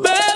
Baby.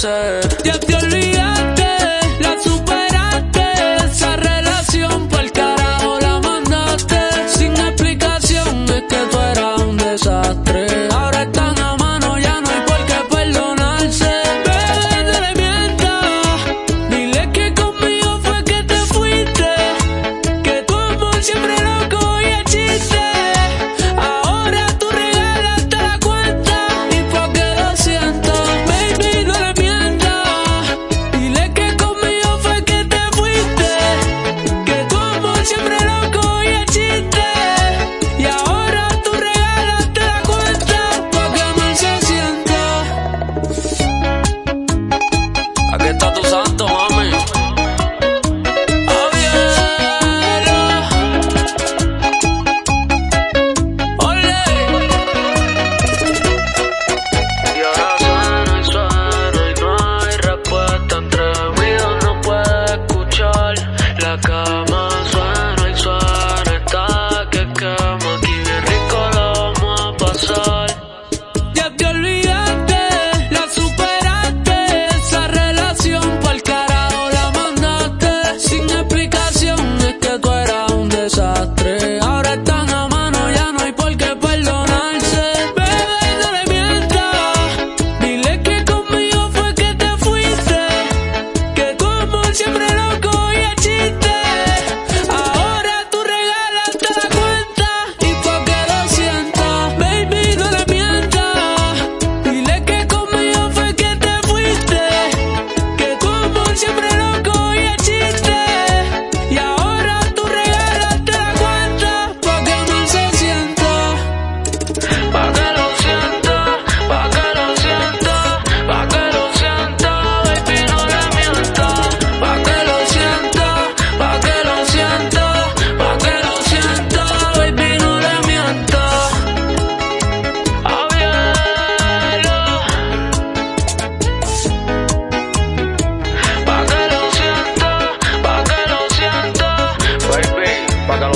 closer só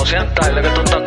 O sea, tal que tú